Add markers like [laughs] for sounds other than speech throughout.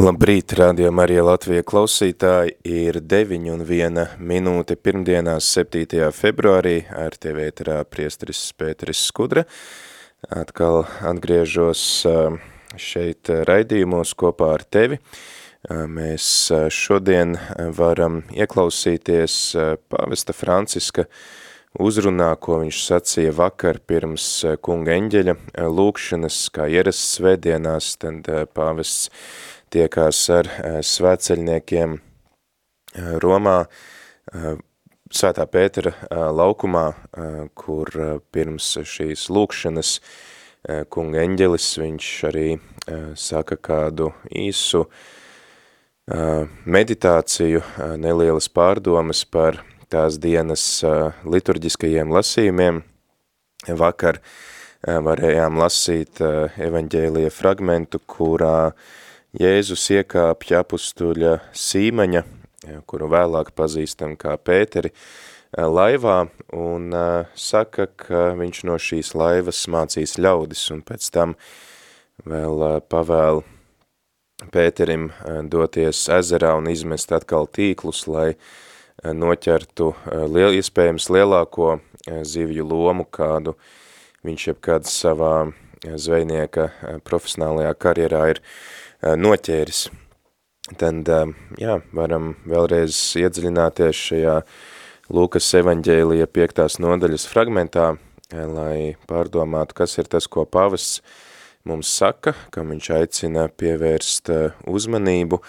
Labrīt, radio Marija Latvija klausītāji, ir 9 un 1 minūte pirmdienās 7. februārī ar TV ēterā priestris Pēteris Skudra. Atkal atgriežos šeit raidījumos kopā ar tevi. Mēs šodien varam ieklausīties pāvesta Franciska uzrunā, ko viņš sacīja vakar pirms kunga eņģeļa lūkšanas, kā ierasts svētdienās, tad pāvests tiekās ar eh, svētceļniekiem eh, Romā, eh, Svētā Pētera laukumā, kur pirms šīs lūkšanas kunga eņģelis, viņš arī saka kādu īsu meditāciju, nelielas pārdomas par tās dienas liturģiskajiem lasījumiem. Vakar varējām lasīt evaņģēlija fragmentu, kurā uh, Jēzus iekāpja apustuļa Sīmaņa, kuru vēlāk pazīstam kā Pēteri, laivā un saka, ka viņš no šīs laivas mācīs ļaudis un pēc tam vēl pavēl Pēterim doties ezerā un izmest atkal tīklus, lai noķertu liel, iespējams lielāko zivju lomu, kādu viņš jebkad savā zvejnieka profesionālajā karjerā ir Eh, noķēris. Tad, eh, jā, varam vēlreiz iedziļināties šajā Lūkas evaņģēlija piektās nodaļas fragmentā, eh, lai pārdomātu, kas ir tas, ko pavests mums saka, kam viņš aicina pievērst uzmanību,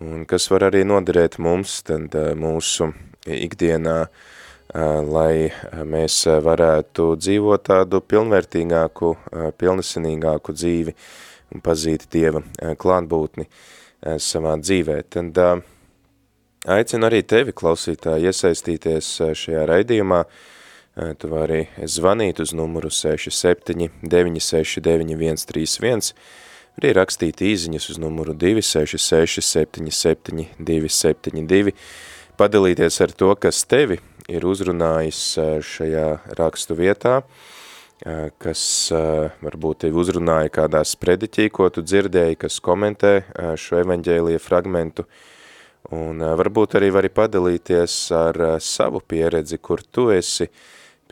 un kas var arī noderēt mums, tad mūsu ikdienā, lai mēs varētu dzīvot tādu pilnvērtīgāku, pilnesinīgāku dzīvi, un pazīt Dieva klātbūtni savā dzīvē. Tad aicinu arī tevi, klausītāji, iesaistīties šajā raidījumā. Tu vari zvanīt uz numuru 67 969 131, arī rakstīt īziņas uz numuru 266 77 272, padalīties ar to, kas tevi ir uzrunājis šajā rakstu vietā, kas varbūt tevi uzrunāja kādās prediķī, ko tu dzirdēji, kas komentē šo evaņģēlija fragmentu, un varbūt arī vari padalīties ar savu pieredzi, kur tu esi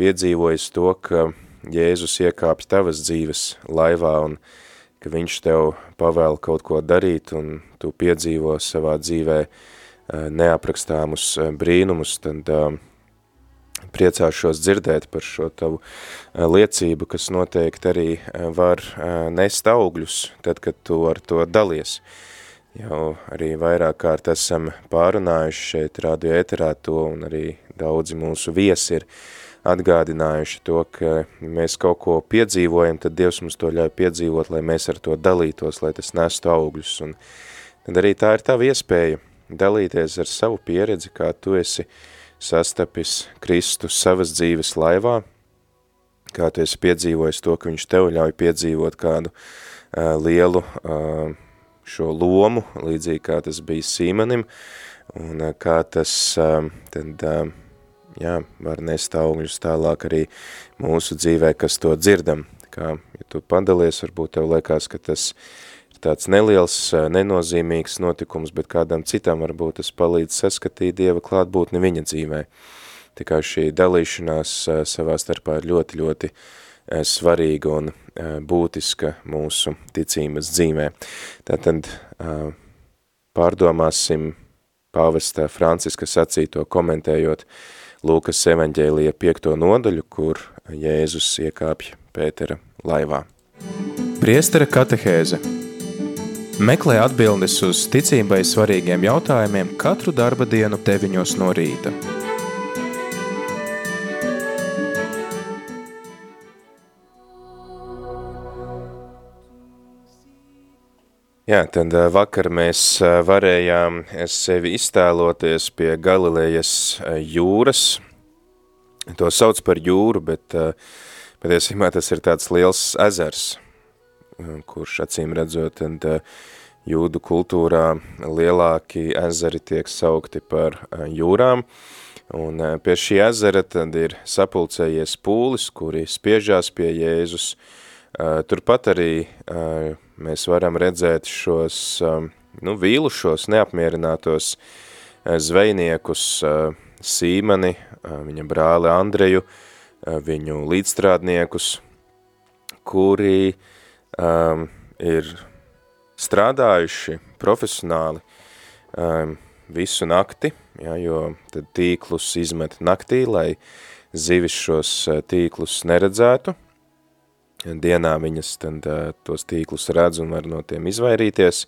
piedzīvojis to, ka Jēzus iekāpj tavas dzīves laivā un ka viņš tev pavēl kaut ko darīt un tu piedzīvo savā dzīvē neaprakstāmus brīnumus, tad uh, priecāšos dzirdēt par šo tavu eh, liecību, kas noteikti arī eh, var eh, nest augļus, tad, kad tu ar to dalies. Jau arī vairāk kārt esam pārunājuši šeit radio ēterā to, un arī daudzi mūsu viesi ir atgādinājuši to, ka mēs kaut ko piedzīvojam, tad Dievs mums to ļauj piedzīvot, lai mēs ar to dalītos, lai tas nestu augļus. Un tad arī tā ir tava iespēja dalīties ar savu pieredzi, kā tu esi uh, sastapis Kristus savas dzīves laivā, kā tu esi piedzīvojis to, ka viņš tev ļauj piedzīvot kādu uh, lielu uh, šo lomu, līdzīgi kā tas bija Sīmanim, un uh, kā tas uh, tad, uh, jā, var nest augļus tālāk arī mūsu dzīvē, kas to dzirdam. Kā, ja tu padalies, varbūt tev liekas, ka tas uh, tāds neliels, nenozīmīgs notikums, bet kādam citam varbūt tas palīdz saskatīt Dieva klātbūtni viņa dzīvē. Kā šī dalīšanās savā starpā ir ļoti, ļoti svarīga un būtiska mūsu ticības dzīvē. Tātad pārdomāsim pāvesta Franciska sacīto komentējot Lūkas evaņģēlija piekto nodaļu, kur Jēzus iekāpj Pētera laivā. Priestera katehēze – Meklē atbildes uz ticībai svarīgiem jautājumiem katru darba dienu, 9 no rīta. Jā, tad eh, vakar mēs eh, varējām sevi iztēloties pie Galilejas eh, jūras. To sauc par jūru, bet patiesībā tas ir tāds liels ezers – kurš acīm redzot, tad jūdu kultūrā lielāki ezeri tiek saukti par jūrām. Un pie šī ezera tad ir sapulcējies pūlis, kuri spiežās pie Jēzus. Turpat arī mēs varam redzēt šos nu, vīlušos, neapmierinātos zvejniekus Sīmani, viņa brāli Andreju, viņu līdzstrādniekus, kuri um, ir strādājuši profesionāli um, visu nakti, ja, jo tad tīklus izmet naktī, lai zivis šos tīklus neredzētu, dienā viņas tad tos tīklus redz un var no tiem izvairīties.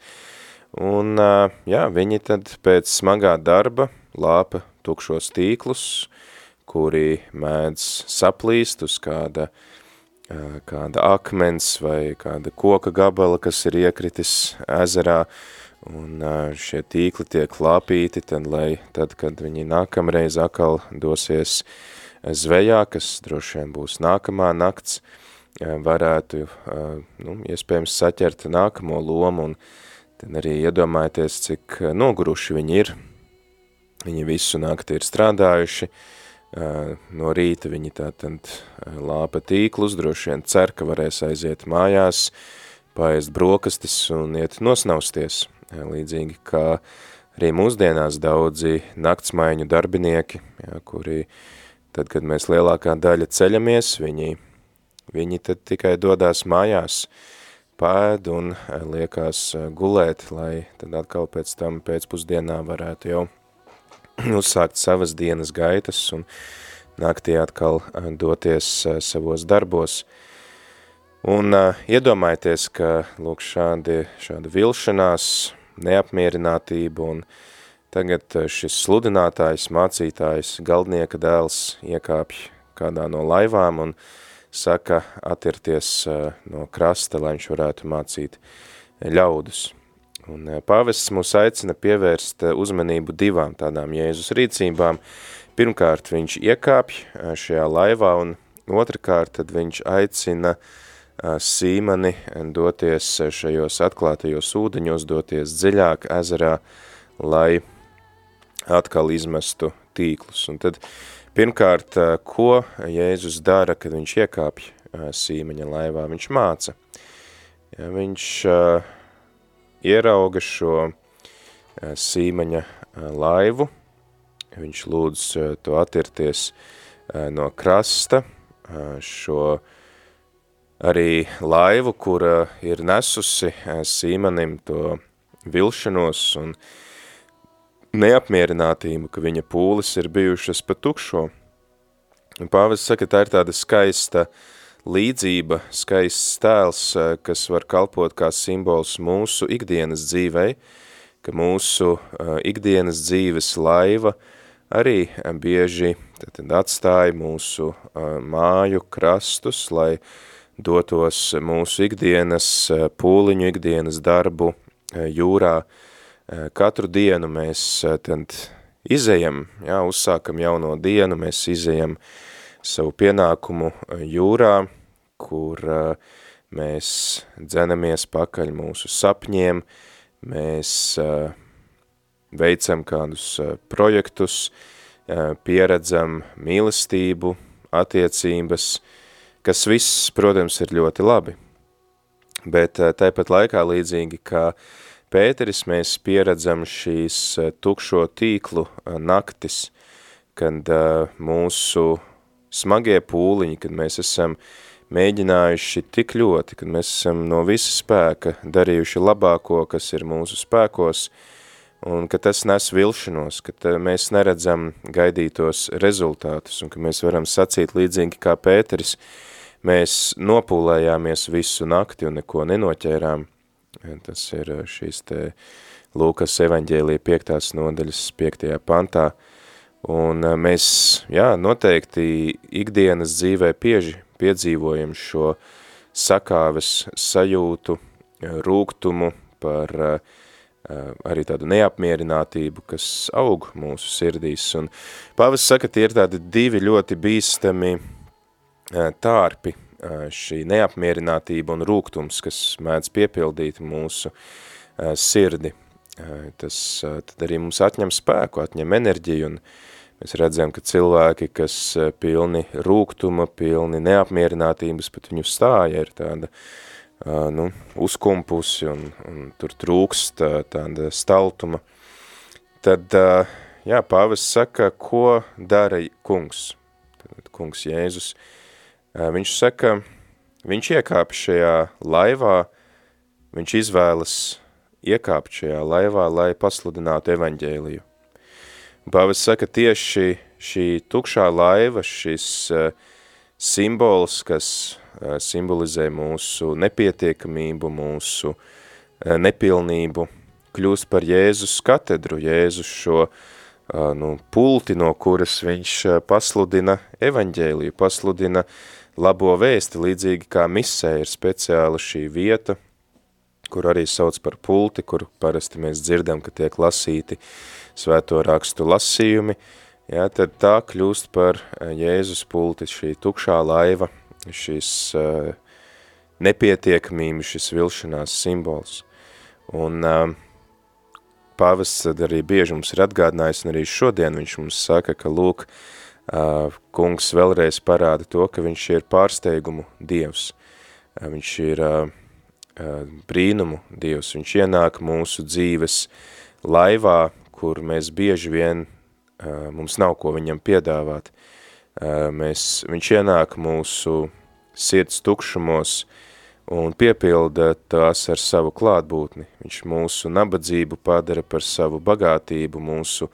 Un jā, viņi tad pēc smagā darba lāpa tukšos tīklus, kuri mēdz saplīst uz kāda, kāda akmens vai kāda koka gabala, kas ir iekritis ezerā, un šie tīkli tiek lāpīti, tad, lai tad, kad viņi nākamreiz akal dosies zvejā, kas droši vien būs nākamā nakts, varētu, nu, iespējams, saķert nākamo lomu un tad arī iedomājieties, cik noguruši viņi ir. Viņi visu nakti ir strādājuši, no rīta viņi tātad lāpa tīklus, droši vien cer, ka varēs aiziet mājās, paēst brokastis un iet nosnausties, līdzīgi kā arī mūsdienās daudzi naktsmaiņu darbinieki, jā, kuri tad, kad mēs lielākā daļa ceļamies, viņi Viņi tad tikai dodās mājās, pēd un eh, liekās eh, gulēt, lai tad atkal pēc tam pēcpusdienā varētu jau [clears throat] uzsākt savas dienas gaitas un naktī atkal eh, doties savos darbos. Un uh, iedomājieties, ka lūk šādi, šāda vilšanās, neapmierinātība un tagad šis sludinātājs, mācītājs, galdnieka dēls iekāpj kādā no laivām un saka attirties eh, no krasta, lai viņš varētu mācīt ļaudus. Un eh, pāvests mūs aicina pievērst eh, uzmanību divām tādām Jēzus rīcībām. Pirmkārt, viņš iekāpj šajā laivā, un otrkārt, tad viņš aicina Sīmani doties šajos atklātajos ūdeņos, doties dziļāk ezerā, lai atkal izmestu tīklus. Un tad Pirmkārt, ko Jēzus dara, kad viņš iekāpj sīmeņa laivā? Viņš māca. Ja, viņš uh, ierauga šo uh, sīmeņa uh, laivu, viņš lūdz uh, to attirties uh, no krasta, uh, šo arī laivu, kura ir nesusi uh, sīmenim to vilšanos un uh, neapmierinātību, ka viņa pūles ir bijušas pa tukšo. Un pāvis saka, tā ir tāda skaista līdzība, skaists tēls, eh, kas var kalpot kā simbols mūsu ikdienas dzīvei, ka mūsu uh, ikdienas dzīves laiva arī bieži tad atstāja mūsu uh, māju krastus, lai dotos mūsu ikdienas pūliņu, ikdienas darbu jūrā, uh, Eh, katru dienu mēs eh, tad izejam, jā, uzsākam jauno dienu, mēs izejam savu pienākumu eh, jūrā, kur mēs dzenamies pakaļ mūsu sapņiem, mēs veicam kādus projektus, pieredzam mīlestību, attiecības, kas viss, protams, ir ļoti labi. Bet tāpat laikā līdzīgi, uh, Pēteris mēs pieredzam šīs eh, tukšo tīklu eh, naktis, kad eh, mūsu smagie pūliņi, kad mēs esam mēģinājuši tik ļoti, kad mēs esam no visa spēka darījuši labāko, kas ir mūsu spēkos, un ka tas nes vilšanos, ka mēs neredzam gaidītos rezultātus, un ka mēs varam sacīt līdzīgi kā Pēteris, mēs nopūlējāmies visu nakti un neko nenoķērām, Tas ir šīs te Lūkas evaņģēlija piektās nodaļas piektajā pantā. Un eh, mēs, jā, noteikti ikdienas dzīvē pieži piedzīvojam šo sakāves sajūtu, rūgtumu, par arī tādu neapmierinātību, kas aug mūsu sirdīs. Un pavas saka, tie ir tādi divi ļoti bīstami tārpi, šī neapmierinātība un rūgtums, kas mēdz piepildīt mūsu sirdi. Tas tad arī mums atņem spēku, atņem enerģiju un Mēs redzam, ka cilvēki, kas pilni rūgtuma, pilni neapmierinātības, pat viņu stāja ir tāda nu, uzkumpusi un, un tur trūkst tāda staltuma, tad, jā, pāvis saka, ko dara kungs, tad kungs Jēzus, viņš saka, viņš iekāp šajā laivā, viņš izvēlas iekāpt šajā laivā, lai pasludinātu evaņģēliju. Pāvis saka, tieši šī tukšā laiva, šis uh, simbols, kas uh, simbolizē mūsu nepietiekamību, mūsu uh, nepilnību, kļūst par Jēzus katedru, Jēzus šo nu, pulti, no kuras viņš pasludina evaņģēliju, pasludina labo vēsti, līdzīgi kā misē ir speciāla šī vieta, kur arī sauc par pulti, kur parasti mēs dzirdam, ka tiek lasīti uh, svēto rakstu lasījumi, jā, tad tā kļūst par eh, Jēzus pulti, šī tukšā laiva, šis uh, nepietiekamība, šis vilšanās simbols. Un uh, pavests arī bieži mums ir atgādinājis, un arī šodien viņš mums saka, ka lūk, uh, kungs vēlreiz parāda to, ka viņš ir pārsteigumu dievs. Uh, viņš ir uh, brīnumu dievs, viņš ienāk mūsu dzīves laivā, kur mēs bieži vien, mums nav ko viņam piedāvāt. Mēs, viņš ienāk mūsu sirds tukšumos un piepilda tās ar savu klātbūtni. Viņš mūsu nabadzību padara par savu bagātību, mūsu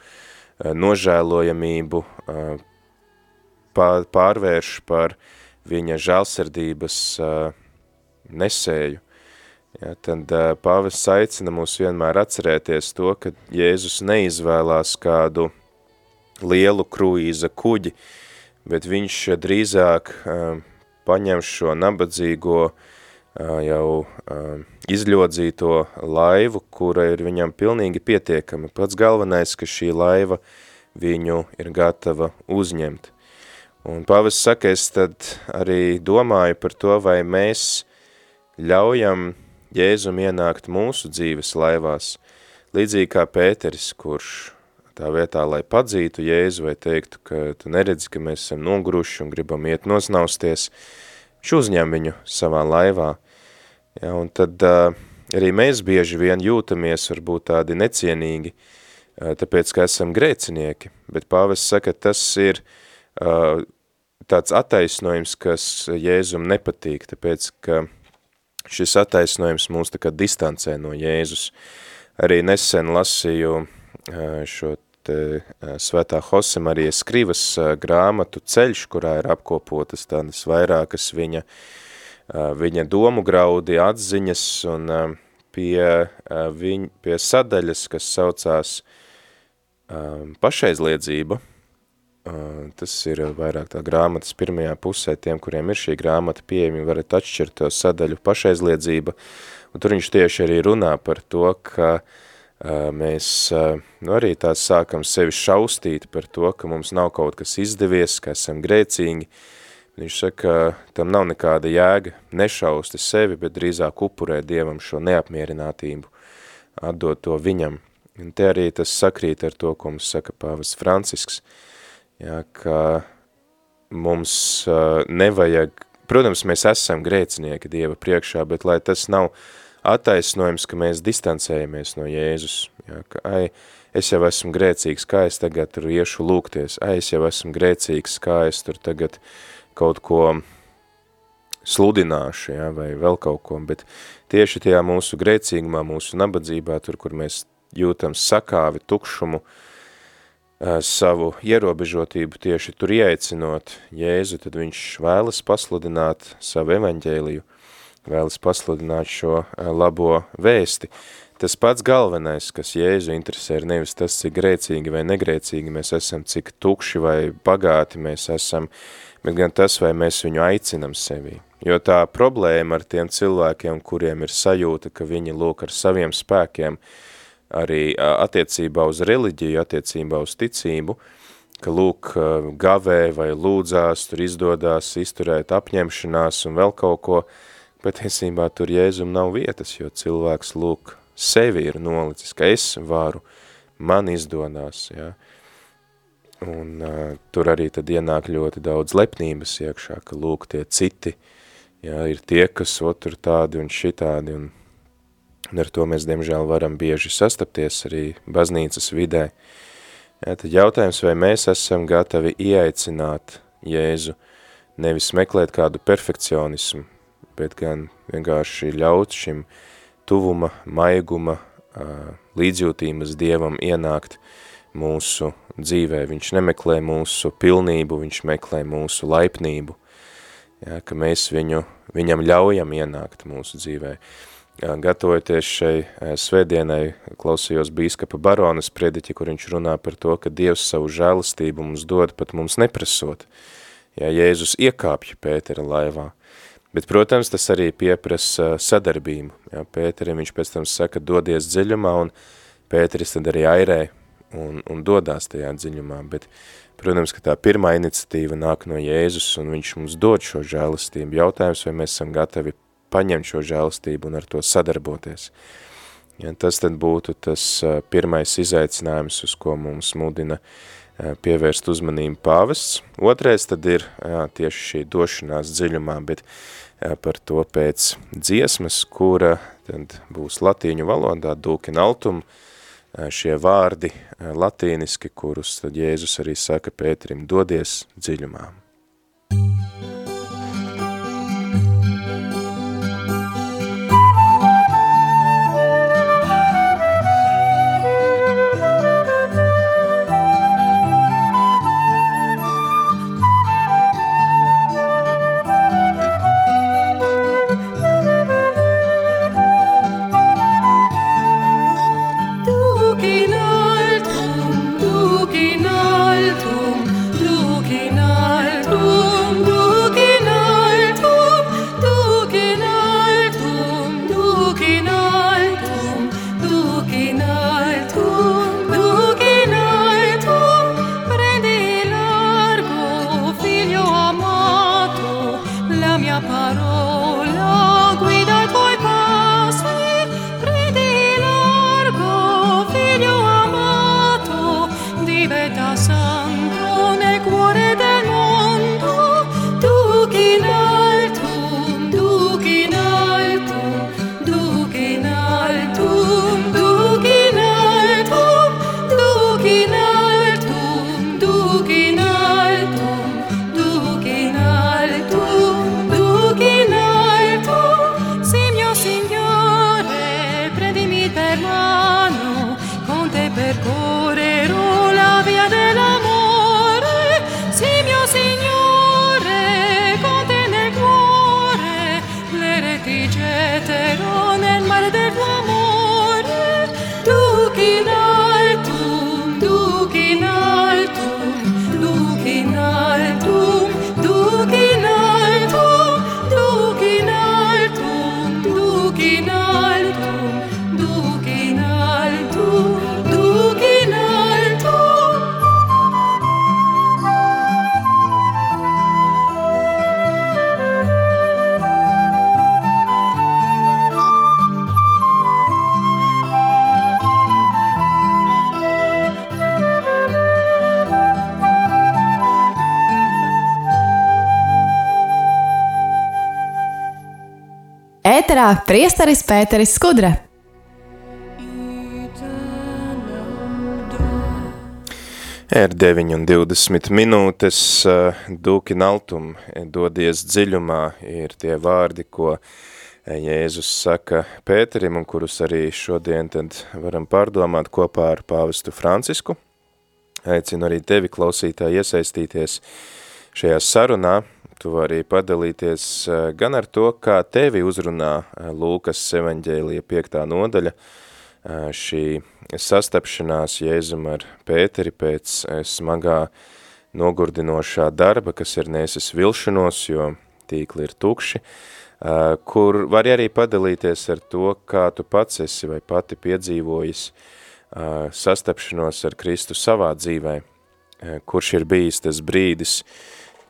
nožēlojamību pārvērš par viņa žēlsirdības nesēju. Ja, tad pāvests aicina mūs vienmēr atcerēties to, ka Jēzus neizvēlās kādu lielu kruīza kuģi, bet viņš drīzāk uh, paņem šo nabadzīgo, uh, jau uh, izļodzīto laivu, kura ir viņam pilnīgi pietiekama. Pats galvenais, ka šī laiva viņu ir gatava uzņemt. Un pāvests saka, es tad arī domāju par to, vai mēs ļaujam Jēzum ienākt mūsu dzīves laivās, līdzīgi kā Pēteris, kurš tā vietā, lai padzītu Jēzu vai teiktu, ka tu neredzi, ka mēs esam noguruši un gribam iet nosnausties, viņš uzņem viņu savā laivā. Ja, un tad uh, arī mēs bieži vien jūtamies varbūt tādi necienīgi, uh, tāpēc, ka esam grēcinieki, bet pāvests saka, tas ir uh, tāds attaisnojums, kas Jēzum nepatīk, tāpēc, ka šis attaisnojums mūs tā kā distancē no Jēzus. Arī nesen lasīju šo te svētā Hosemarijas Skrivas grāmatu ceļš, kurā ir apkopotas tādas vairākas viņa, viņa domu graudi, atziņas un pie, viņ, pie sadaļas, kas saucās pašaizliedzība, Tas ir vairāk tā grāmatas pirmajā pusē, tiem, kuriem ir šī grāmata pieejami, varat atšķirt to sadaļu pašaizliedzība, un tur viņš tieši arī runā par to, ka uh, mēs uh, nu, arī tās sākam sevi šaustīt par to, ka mums nav kaut kas izdevies, ka esam grēcīgi. Viņš saka, ka tam nav nekāda jēga nešausti sevi, bet drīzāk upurē Dievam šo neapmierinātību, atdot to viņam. Un te arī tas sakrīt ar to, ko mums saka pāvis Francisks, uh, ja, ka mums uh, nevajag, protams, mēs esam grēcinieki Dieva priekšā, bet lai tas nav attaisnojums, ka mēs distancējamies no Jēzus, ja, ka, ai, es jau esmu grēcīgs, kā es tagad tur iešu lūgties, ai, es jau esmu grēcīgs, kā es tur tagad kaut ko sludināšu, ja, vai vēl kaut ko, bet tieši tajā mūsu grēcīgumā, mūsu nabadzībā, tur, kur mēs jūtam sakāvi, tukšumu, uh, savu ierobežotību tieši tur ieaicinot Jēzu, tad viņš vēlas pasludināt savu evaņģēliju, vēlas pasludināt šo labo vēsti. Tas pats galvenais, kas Jēzu interesē, ir nevis tas, cik grēcīgi vai negrēcīgi mēs esam, cik tukši vai bagāti mēs esam, bet gan tas, vai mēs viņu aicinam sevī. Jo tā problēma ar tiem cilvēkiem, kuriem ir sajūta, ka viņi lūk ar saviem spēkiem arī attiecībā uz reliģiju, attiecībā uz ticību, ka lūk gavē vai lūdzās, tur izdodās izturēt apņemšanās un vēl kaut ko, patiesībā tur Jēzum nav vietas, jo cilvēks lūk sevi ir nolicis, ka es varu, man izdodās, ja. Un uh, tur arī tad ienāk ļoti daudz lepnības iekšā, ka lūk tie citi, ja, ir tie, kas otru tādi un šitādi, un, un ar to mēs, diemžēl, varam bieži sastapties arī baznīcas vidē. Ja, tad jautājums, vai mēs esam gatavi ieaicināt Jēzu, nevis meklēt kādu perfekcionismu, bet gan vienkārši ļaut šim tuvuma, maiguma, līdzjūtības Dievam ienākt mūsu dzīvē. Viņš nemeklē mūsu pilnību, viņš meklē mūsu laipnību, ja, ka mēs viņu, viņam ļaujam ienākt mūsu dzīvē. Gatavoties šai svētdienai, klausījos bīskapa baronas prediķi, kur viņš runā par to, ka Dievs savu žēlastību mums dod pat mums neprasot. Ja Jēzus iekāpja Pētera laivā, Bet, protams, tas arī pieprasa sadarbību. Ja, Pēterim viņš pēc tam saka, dodies dziļumā, un Pēteris tad arī airē un, un dodās tajā dziļumā, bet, protams, ka tā pirmā iniciatīva nāk no Jēzus, un viņš mums dod šo žēlistību. Jautājums, vai mēs esam gatavi paņemt šo žēlistību un ar to sadarboties. Ja, tas tad būtu tas pirmais izaicinājums, uz ko mums mudina pievērst uzmanību pāvests. Otrais tad ir jā, tieši šī došanās dziļumā, bet jā, par to pēc dziesmas, kura tad būs latīņu valodā, dūkin altum, šie vārdi latīniski, kurus tad Jēzus arī saka Pēterim, dodies dziļumā. Ēterā priesteris Pēteris Skudra. Ir 9,20 minūtes, Dūkin Altum, dodies dziļumā, ir tie vārdi, ko Jēzus saka Pēterim, un kurus arī šodien tad varam pārdomāt kopā ar pāvestu Francisku. Aicinu arī tevi klausītāji iesaistīties šajā sarunā, Tu vari padalīties eh, gan ar to, kā tevi uzrunā eh, Lūkas evaņģēlija piektā nodaļa, eh, šī sastapšanās Jēzum ar Pēteri pēc smagā nogurdinošā darba, kas ir nesis vilšanos, jo tīkli ir tukši, kur vari arī padalīties ar to, kā tu pats esi vai pati piedzīvojis sastapšanos ar Kristu savā dzīvē, kurš ir bijis tas brīdis,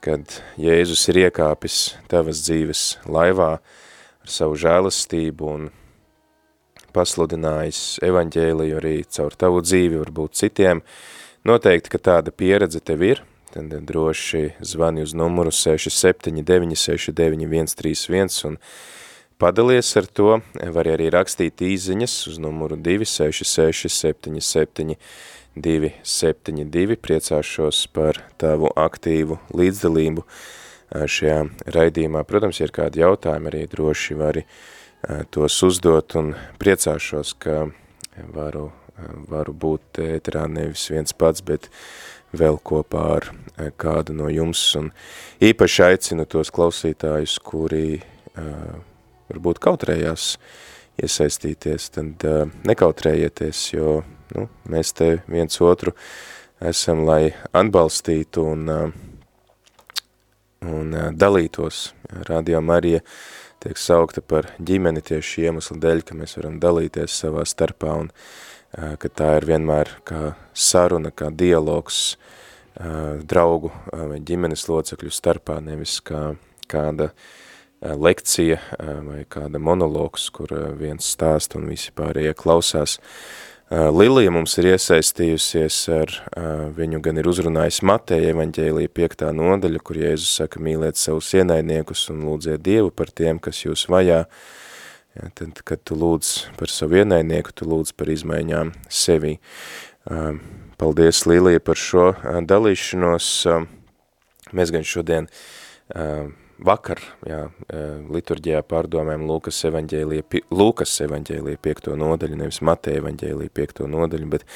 kad Jēzus ir iekāpis tavas dzīves laivā ar savu žēlastību un pasludinājis evaņģēliju arī caur tavu dzīvi, varbūt citiem. Noteikti, ka tāda pieredze tev ir, tad droši zvani uz numuru 679 69 131 un padalies ar to. Var arī rakstīt īziņas uz numuru 266 77 272. Priecāšos par tavu aktīvu līdzdalību šajā raidījumā. Protams, ir kādi jautājumi, arī droši vari tos uzdot un priecāšos, ka varu, varu būt ēterā nevis viens pats, bet vēl kopā ar kādu no jums un īpaši aicinu tos klausītājus, kuri uh, varbūt kautrējās iesaistīties, tad uh, nekautrējieties, jo nu, mēs te viens otru esam, lai atbalstītu un, uh, un uh, dalītos. Radio Marija uh, tiek saukta par ģimeni tieši iemeslu dēļ, ka mēs varam dalīties savā starpā un ka tā ir vienmēr kā saruna, kā dialogs draugu vai ģimenes locekļu starpā, nevis kā kāda lekcija vai kāda monologs, kur viens stāst un visi pārējie klausās. Uh, Lilija mums ir iesaistījusies ar, uh, viņu gan ir uzrunājis Mateja evaņģēlija piektā nodaļa, kur Jēzus saka mīliet savus ienaidniekus un lūdziet Dievu par tiem, kas jūs vajā. Ja, tad, kad tu lūdz par savu ienaidnieku, tu lūdz par izmaiņām sevī. Uh, paldies Lilija par šo dalīšanos. Mēs gan šodien vakar, jā, e, liturģijā pārdomājam Lūkas evaņģēlija, Lūkas evaņģēlija piekto nodaļu, nevis Mateja evaņģēlija piekto nodaļu, bet,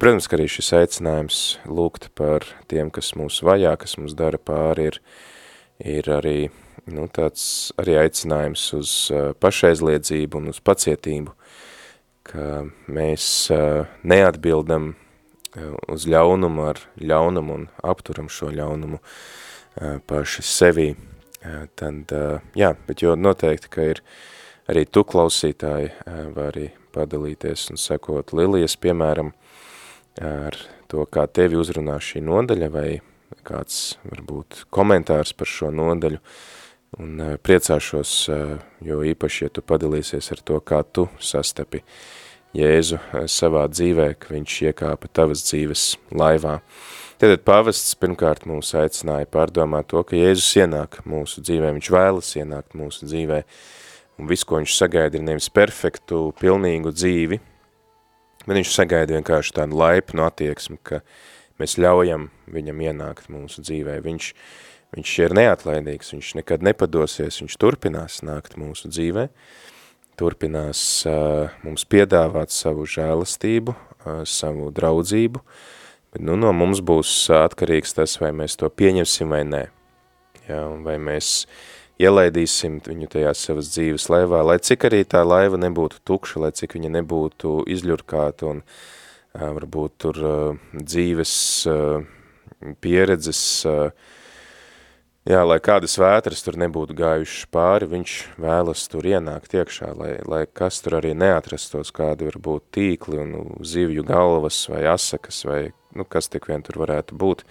protams, ka arī šis aicinājums lūgt par tiem, kas mūs vajā, kas mūs dara pāri, ir, ir arī, nu, tāds arī aicinājums uz e, pašaizliedzību un uz pacietību, ka mēs e, neatbildam uz ļaunumu ar ļaunumu un apturam šo ļaunumu paši sevī, tad, jā, bet jo noteikti, ka ir arī tu klausītāji vari padalīties un sekot Lilijas, piemēram, ar to, kā tevi uzrunā šī nodaļa vai kāds varbūt komentārs par šo nodaļu, un priecāšos, jo īpaši, ja tu padalīsies ar to, kā tu sastapi Jēzu savā dzīvē, ka viņš iekāpa tavas dzīves laivā. Tad pavests pirmkārt mūs aicināja pārdomāt to, ka Jēzus ienāk mūsu dzīvē, viņš vēlas ienākt mūsu dzīvē, un viss, ko viņš sagaida, ir nevis perfektu, pilnīgu dzīvi, bet viņš sagaida vienkārši tādu laipnu attieksmi, ka mēs ļaujam viņam ienākt mūsu dzīvē. Viņš, viņš ir neatlaidīgs, viņš nekad nepadosies, viņš turpinās nākt mūsu dzīvē, turpinās uh, mums piedāvāt savu žēlastību, uh, savu draudzību, uh, Bet nu, no mums būs atkarīgs tas, vai mēs to pieņemsim vai nē. Ja, vai mēs ielaidīsim viņu tajā savas dzīves laivā, lai cik arī tā laiva nebūtu tukša, lai cik viņa nebūtu izļurkāta un varbūt tur dzīves pieredzes, jā, lai kādas vētras tur nebūtu gājušas pāri, viņš vēlas tur ienākt iekšā, lai, lai kas tur arī neatrastos, kādi varbūt tīkli un zivju galvas vai asakas vai nu, kas tik vien tur varētu būt,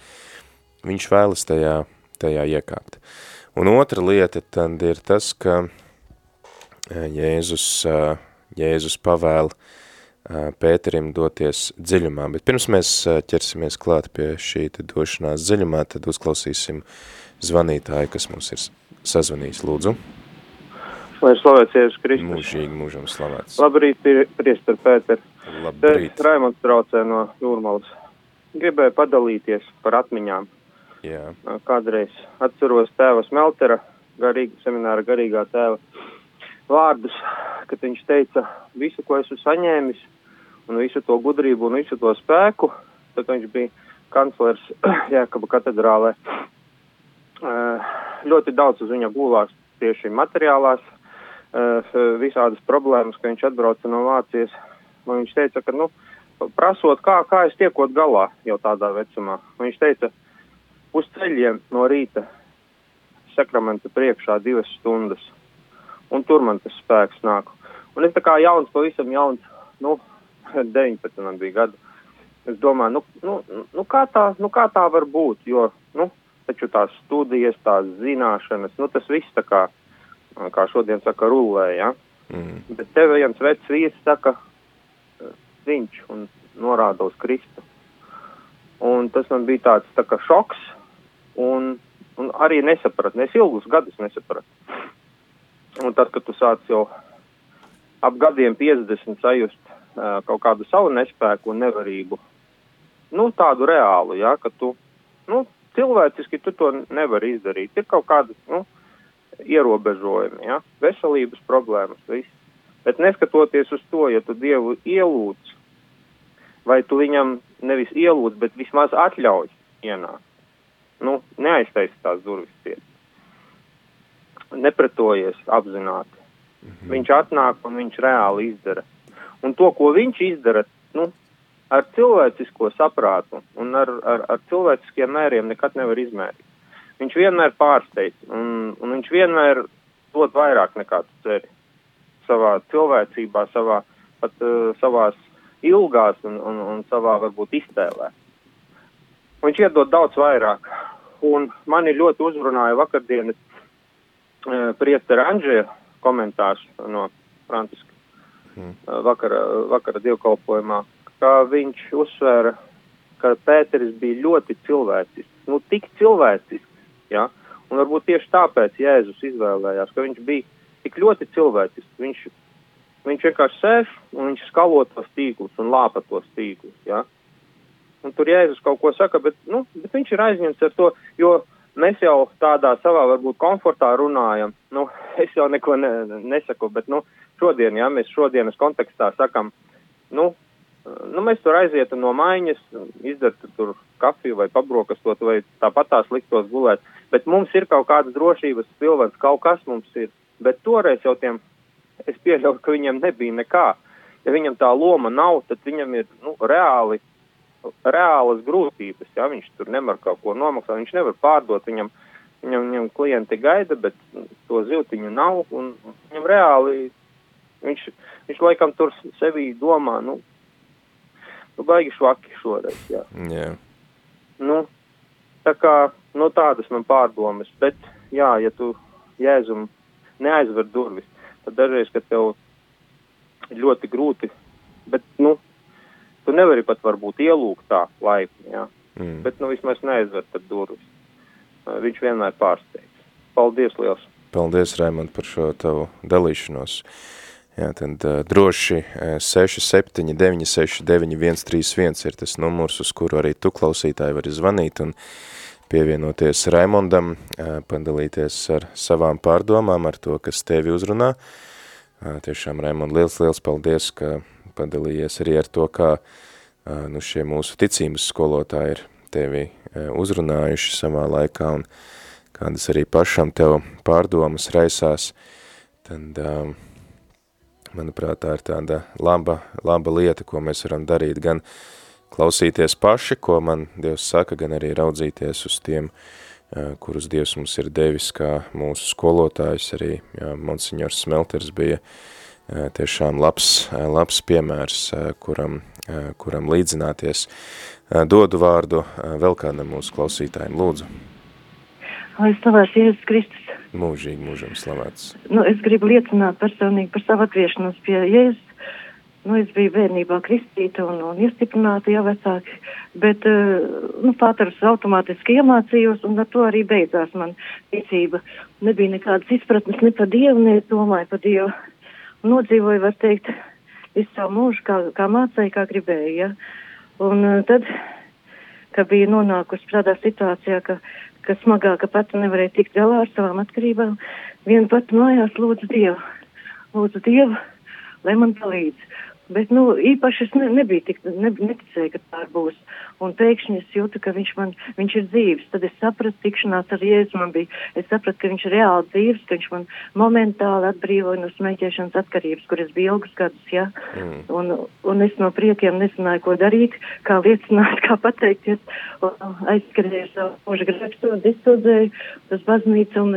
viņš vēlas tajā, tajā iekāpt. Un otra lieta tad ir tas, ka e, Jēzus, e, Jēzus pavēl e, Pēterim doties dziļumā, bet pirms mēs ķersimies klāt pie šī došanās dziļumā, tad uzklausīsim zvanītāju, kas mums ir sazvanījis, lūdzu. Lai slavēts Jēzus Kristus. Mūžīgi mūžam slavēts. Labrīt, priester Pēter. Labrīt. Raimonds traucē no Jūrmalas gribēju padalīties par atmiņām. Jā. Kādreiz atceros tēva Smeltera, garīga, semināra garīgā tēva vārdus, kad viņš teica, visu, ko esmu saņēmis, un visu to gudrību un visu to spēku, tad viņš bija kanclers [clears throat] Jēkaba katedrālē. Ļoti daudz uz viņa gulās tieši materiālās, visādas problēmas, ka viņš atbrauca no Vācijas. Un viņš teica, ka, nu, prasot, kā, kā es tiekot galā jau tādā vecumā. Un viņš teica, uz ceļiem no rīta sakramenta priekšā divas stundas. Un tur man tas spēks nāk. Un es tā kā jauns, pavisam jauns, nu, [laughs] 19 man bija gadu. Es domāju, nu, nu, nu, kā, tā, nu kā tā var būt, jo, nu, taču tās studijas, tās zināšanas, nu, tas viss tā kā, kā šodien saka, rulē, ja? Mm. Bet tev viens vecs vīrs saka, viņš un norāda uz Kristu. Un tas man bija tāds tā kā šoks, un, un arī nesapratu, es ilgus gadus nesapratu. Un tad, kad tu sāc jau ap gadiem 50 sajust uh, kaut kādu savu nespēku un nevarību, nu, tādu reālu, jā, ka tu, nu, cilvēciski tu to nevari izdarīt. Ir kaut kādi, nu, ierobežojumi, jā, veselības problēmas, viss. Bet neskatoties uz to, ja tu Dievu ielūdz, vai tu viņam nevis ielūdz, bet vismaz atļauj ienākt, nu, neaiztaisi tās durvis ciet. Nepretojies apzināti. Mhm. Viņš atnāk un viņš reāli izdara. Un to, ko viņš izdara, nu, ar cilvēcisko saprātu un ar, ar, ar cilvēciskiem mēriem nekad nevar izmērīt. Viņš vienmēr pārsteidz, un, un viņš vienmēr dod vairāk nekā tu ceri. Savā cilvēcībā, savā, pat uh, savās ilgās un, un, un savā varbūt iztēlē. Viņš iedod daudz vairāk. Un mani ļoti uzrunāja vakardienas uh, priestera Anžēja komentārs no Franciska mm. vakara, vakara dievkalpojumā, kā viņš uzsvēra, ka Pēteris bija ļoti cilvēcisks, nu tik cilvēcisks, ja? un varbūt tieši tāpēc Jēzus izvēlējās, ka viņš bija tik ļoti cilvēcisks, viņš, viņš vienkārši sēž un viņš skalo tos tīklus un lāpa tos tīklus, ja? un tur Jēzus kaut ko saka, bet, nu, bet viņš ir aizņemts ar to, jo mēs jau tādā savā varbūt komfortā runājam, nu, [laughs] es jau neko ne, nesaku, bet, nu, šodien, ja mēs šodienas kontekstā sakam, nu, nu, mēs tur aizietu no maiņas, izdartu tur kafiju vai pabrokastot vai tāpat tās liktos gulēt. Bet mums ir kaut kādas drošības pilvens, kaut kas mums ir. Bet toreiz jau tiem, es pieļauju, ka viņam nebija nekā. Ja viņam tā loma nav, tad viņam ir nu, reāli, reālas grūtības. Ja? Viņš tur nevar kaut ko nomaksāt, viņš nevar pārdot. Viņam, viņam, viņam klienti gaida, bet to ziltiņu nav. Viņam reāli, viņš, viņš laikam tur sevī domā, nu, nu, baigi švaki šoreiz. Jā. Yeah. Nu, tā kā nu, tādas man pārdomas, bet, jā, ja tu jēzum neaizver durvis, tad dažreiz, kad tev ļoti grūti, bet, nu, tu nevari pat varbūt ielūgt tā laipni, jā. Mm. Bet, nu, vismaz neaizver tad durvis. Viņš vienmēr pārsteidz. Paldies liels! Paldies, Raimond, par šo tavu dalīšanos. Jā, tad uh, droši uh, 67969131 ir tas numurs, uz kuru arī tu klausītāji vari zvanīt un pievienoties Raimondam, uh, padalīties ar savām pārdomām, ar to, kas tevi uzrunā. Uh, tiešām, Raimond, liels, liels paldies, ka padalījies arī ar to, kā uh, nu, šie mūsu ticības skolotāji ir tevi uh, uzrunājuši savā laikā un kādas arī pašam tev pārdomas raisās. Tad, uh, Manuprāt, tā ir tāda laba, laba lieta, ko mēs varam darīt, gan klausīties paši, ko man Dievs saka, gan arī raudzīties uz tiem, kurus Dievs mums ir devis kā mūsu skolotājs, arī jā, Monsignors Smelters bija tiešām labs, labs piemērs, kuram, kuram līdzināties. Dodu vārdu vēl kādam mūsu klausītājiem, lūdzu. Lai slavēts Jēzus Kristus. Mūžīgi, mūžam slavēts. Nu, es gribu liecināt personīgi par savu atgriešanos pie Jēzus. Nu, es biju bērnībā kristīta un, un iestiprināta jau vecāki, bet, uh, nu, pāters automātiski iemācījos un ar to arī beidzās man ticība. Nebija nekādas izpratnes ne par Dievu, ne domāju par Dievu. Nodzīvoju, var teikt, visu savu mūžu, kā, kā mācēju, kā gribēju, ja. Un uh, tad, ka bija nonākusi tādā situācijā, ka ka smagāka pati nevarēja tikt galā ar savām atkarībām, viena pati mājās lūdzu Dievu, lūdzu Dievu, lai man palīdz. Bet, nu, īpaši es ne, nebiju tik, ne, neticēju, ka tā būs. Un pēkšņi es jūtu, ka viņš man, viņš ir dzīves. Tad es sapratu, tikšanās ar Jēzu man bija. Es sapratu, ka viņš ir reāli dzīves, ka viņš man momentāli atbrīvoja no smēķēšanas atkarības, kur es biju ilgus gadus, ja. Mm. Un, un es no priekiem nezināju, ko darīt, kā liecināt, kā pateikties. Aizskrēju savu mūža grēkstodu, izsūdzēju uz baznīcu un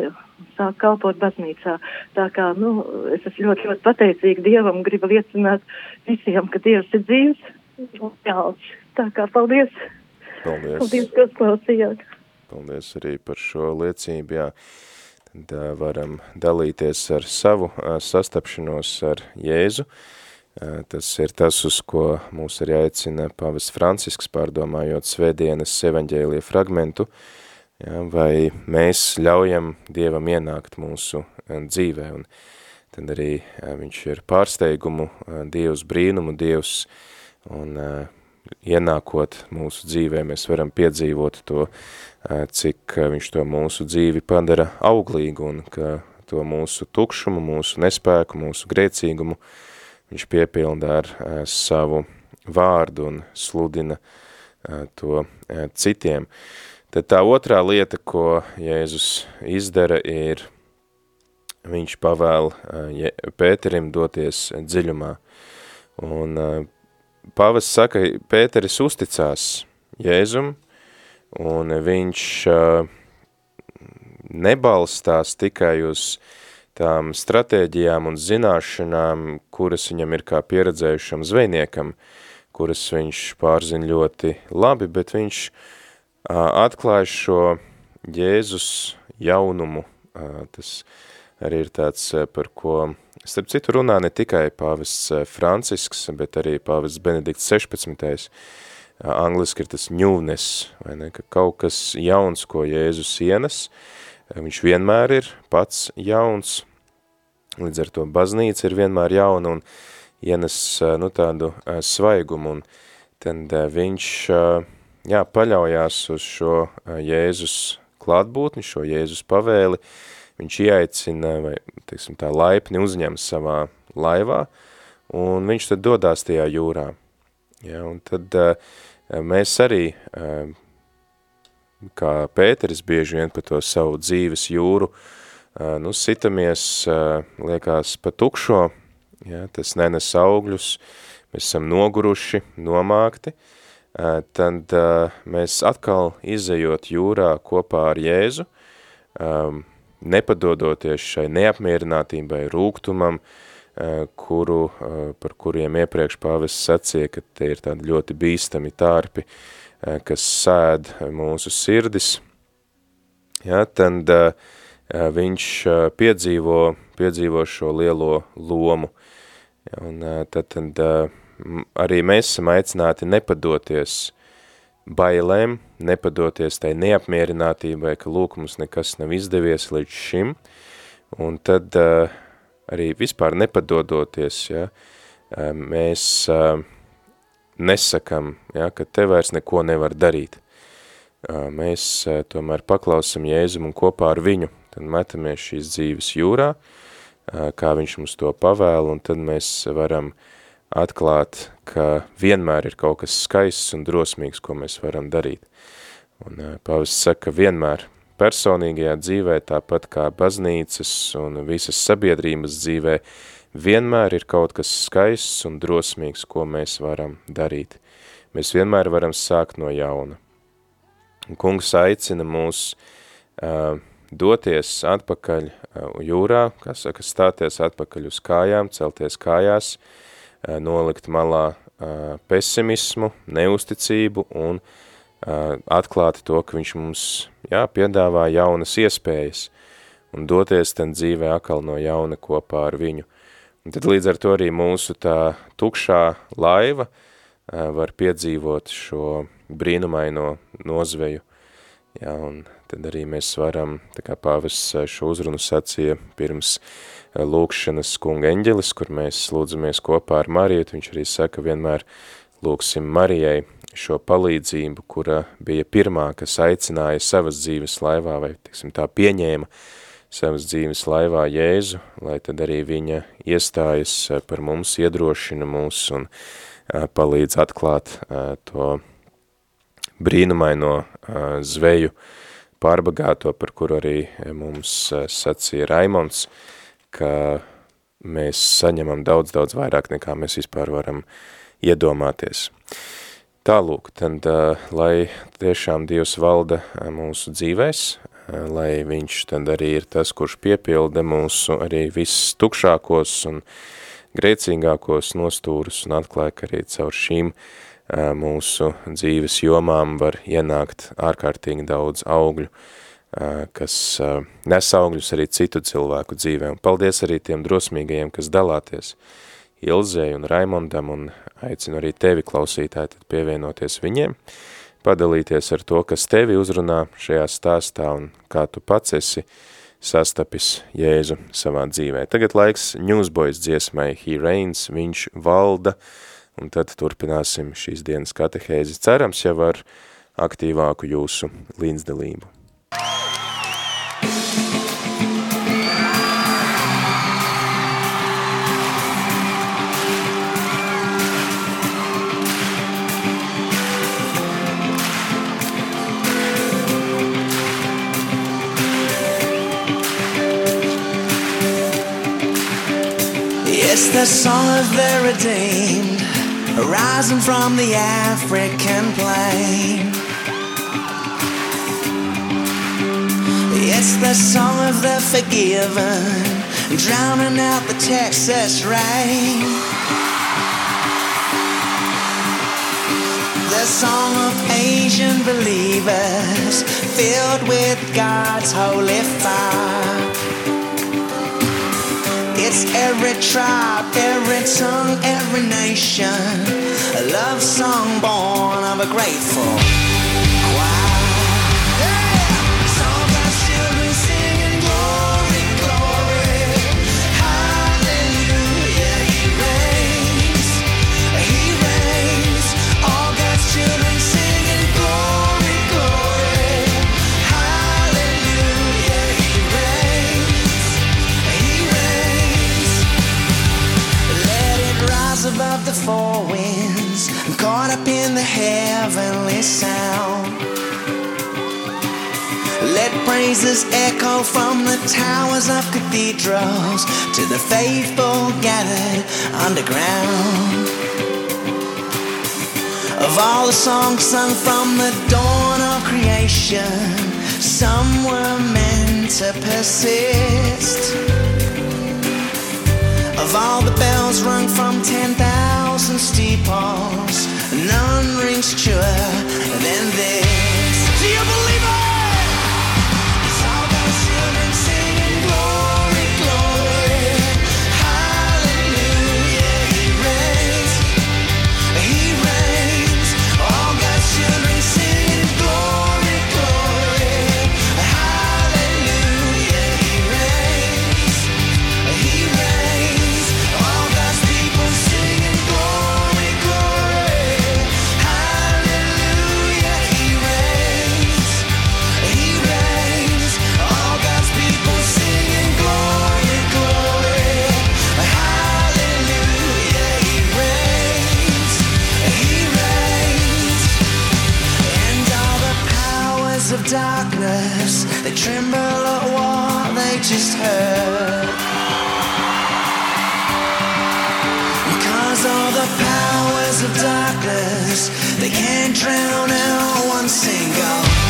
sāk kalpot baznīcā. Tā kā, nu, es esmu ļoti, ļoti pateicīga Dievam, gribu liecināt visiem, ka Dievs ir dzīves un jāls. Tā kā paldies. Paldies. Paldies, ka klausījāt. Paldies arī par šo liecību, jā. Tad uh, varam dalīties ar savu uh, sastapšanos ar Jēzu. Uh, tas ir tas, uz ko mūs arī aicina pavis Francisks pārdomājot svētdienas evaņģēlie fragmentu, uh, ja, vai mēs ļaujam Dievam ienākt mūsu eh, dzīvē, un tad arī eh, viņš ir pārsteigumu, eh, Dievs brīnumu, Dievs, un ienākot mūsu dzīvē, mēs varam piedzīvot to, cik viņš to mūsu dzīvi padara auglīgu, un ka to mūsu tukšumu, mūsu nespēku, mūsu grēcīgumu, viņš piepilda ar savu vārdu un sludina to citiem. Uh, Tad tā otrā lieta, ko Jēzus izdara, ir, viņš pavēl Pēterim doties dziļumā. Un pavas saka, Pēteris uzticās Jēzum, un viņš nebalstās tikai uz tām stratēģijām un zināšanām, kuras viņam ir kā pieredzējušam zvejniekam, kuras viņš pārzina ļoti labi, bet viņš uh, atklāja šo Jēzus jaunumu. Tas arī ir tāds, par ko, starp citu, runā ne tikai pāvests Francisks, bet arī pāvests Benedikts 16. Angliski ir tas ņūnes, vai ne, ka kaut kas jauns, ko Jēzus ienes, viņš vienmēr ir pats jauns, līdz ar to baznīca ir vienmēr jauna un ienes, nu, tādu svaigumu, un tad viņš jā, paļaujās uz šo Jēzus klātbūtni, šo Jēzus pavēli, viņš ieaicina vai, teiksim, tā laipni uzņem savā laivā, un viņš tad dodās tajā jūrā. Ja, un tad mēs arī, kā Pēteris bieži vien pa to savu dzīves jūru, nu, sitamies, liekas, pa tukšo, ja, tas nenes augļus, mēs esam noguruši, nomākti, uh, tad eh, mēs atkal izejot jūrā kopā ar Jēzu, ehm, nepadodoties šai neapmierinātībai, rūgtumam, eh, kuru, par kuriem iepriekš pāvests sacīja, ka tie ir tādi ļoti bīstami tārpi, kas sēd mūsu sirdis, ja, tad viņš piedzīvo, piedzīvo šo lielo lomu. Un tad, tad arī mēs esam aicināti nepadoties bailēm, nepadoties tai neapmierinātībai, ka lūk, mums nekas nav izdevies līdz šim, un tad uh, arī vispār nepadodoties, ja, uh, mēs uh, nesakam, ja, ka te vairs neko nevar darīt. Uh, mēs uh, tomēr paklausam Jēzum un kopā ar viņu, tad metamies šīs dzīves jūrā, kā viņš mums to pavēl, un tad mēs varam uh, atklāt, ka vienmēr ir kaut kas skaists un drosmīgs, ko mēs varam darīt. Un pavests saka, vienmēr personīgajā dzīvē, tāpat kā baznīcas un visas sabiedrības dzīvē, vienmēr ir kaut kas skaists un drosmīgs, ko mēs varam darīt. Mēs vienmēr varam sākt no jauna. Un kungs aicina mūs uh, doties atpakaļ uh, jūrā, kā saka, stāties atpakaļ uz kājām, celties kājās, uh, Eh, nolikt malā pesimismu, neusticību un eh, atklāt to, ka viņš mums jā, piedāvā jaunas iespējas un doties ten dzīvē akal no jauna kopā ar viņu. Un tad līdz ar to arī mūsu tā tukšā laiva var piedzīvot šo brīnumaino nozveju. Jā, un tad arī mēs varam, tā kā pāvis šo uzrunu sacīja pirms lūkšanas kunga eņģelis, kur mēs lūdzamies kopā ar Mariju, viņš arī saka vienmēr lūksim Marijai šo palīdzību, kura bija pirmā, kas aicināja savas dzīves laivā vai, tiksim, tā pieņēma savas dzīves laivā Jēzu, lai tad arī viņa iestājas par mums, iedrošina mūs un palīdz atklāt to brīnumaino zveju pārbagāto, par kuru arī mums sacīja Raimons, ka mēs saņemam daudz, daudz vairāk nekā mēs vispār varam iedomāties. Tālūk, tad, lai tiešām Dievs valda mūsu dzīvēs, lai viņš tad arī ir tas, kurš piepilda mūsu arī viss tukšākos un grēcīgākos nostūrus un atklāja, ka arī caur šīm mūsu dzīves jomām var ienākt ārkārtīgi daudz augļu, kas nes augļus arī citu cilvēku dzīvē. Un paldies arī tiem drosmīgajiem, kas dalāties Ilzei un Raimondam, un aicinu arī tevi klausītāji tad pievienoties viņiem, padalīties ar to, kas tevi uzrunā šajā stāstā un kā tu pats esi sastapis Jēzu savā dzīvē. Tagad laiks Newsboys dziesmai He Reigns, viņš valda, un tad turpināsim šīs dienas katehēzi, cerams jau ar aktīvāku jūsu līdzdalību. The song of the redeemed, rising from the African plain. It's the song of the forgiven, drowning out the Texas rain. The song of Asian believers, filled with God's holy fire. It's every tribe, every tongue, every nation. A love song born of a grateful praises echo from the towers of cathedrals to the faithful gathered underground. Of all the songs sung from the dawn of creation, some were meant to persist. Of all the bells rung from 10,000 steeples, none rings truer than this. Do you believe tremble at what they just heard. Cause all the powers of darkness, they can't drown out one single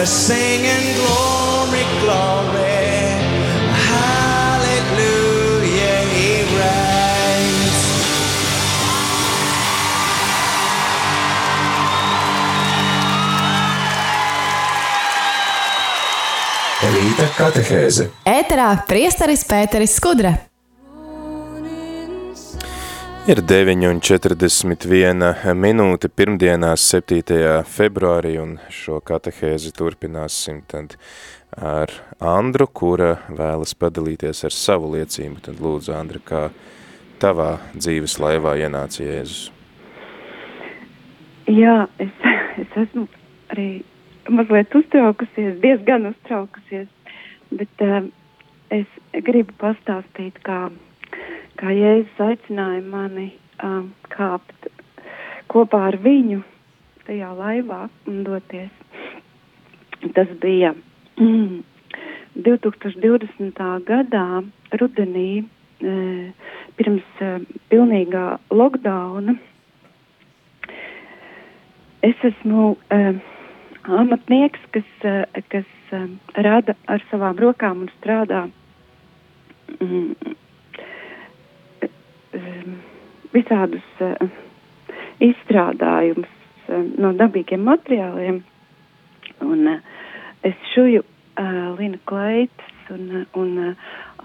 are singing glory, glory. Hallelujah, he reigns. Rīta katehēze. Ēterā priesteris Pēteris Skudra. Ir 9,41 minūte pirmdienās 7. februārī, un šo katehēzi turpināsim tad ar Andru, kura vēlas padalīties ar savu liecību. Tad lūdzu, Andra, kā tavā dzīves laivā ienāca Jēzus? Jā, es, es esmu arī mazliet uztraukusies, diezgan uztraukusies, bet uh, es gribu pastāstīt, kā, kā Jēzus aicināja mani uh, kāpt kopā ar viņu tajā laivā un doties. Tas bija mm, 2020. gadā rudenī, uh, pirms uh, pilnīgā lockdowna. Es esmu uh, amatnieks, kas, eh, kas eh, rada ar savām rokām un strādā mm, visādus izstrādājumus no dabīgiem materiāliem. Un es šuju lina kleitas un, un